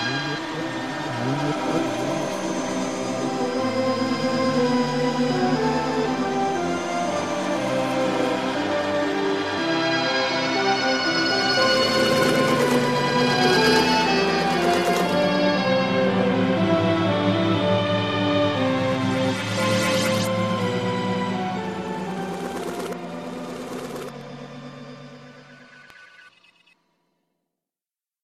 Müzik